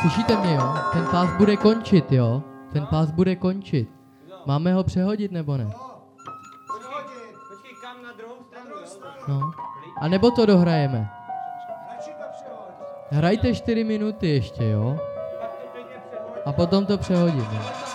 Slyšíte mě, jo? Ten pás bude končit, jo? Ten pás bude končit. Máme ho přehodit, nebo ne? No. A nebo to dohrajeme? Hrajte 4 minuty ještě, jo? A potom to přehodíme.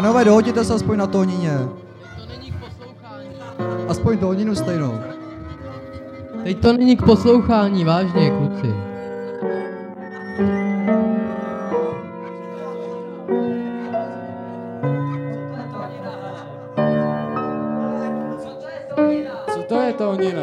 Pánové, dohodněte se aspoň na tónině. To není k poslouchání. Aspoň tóninu stejnou. Teď to není k poslouchání, vážně, kluci. Co to je tónina?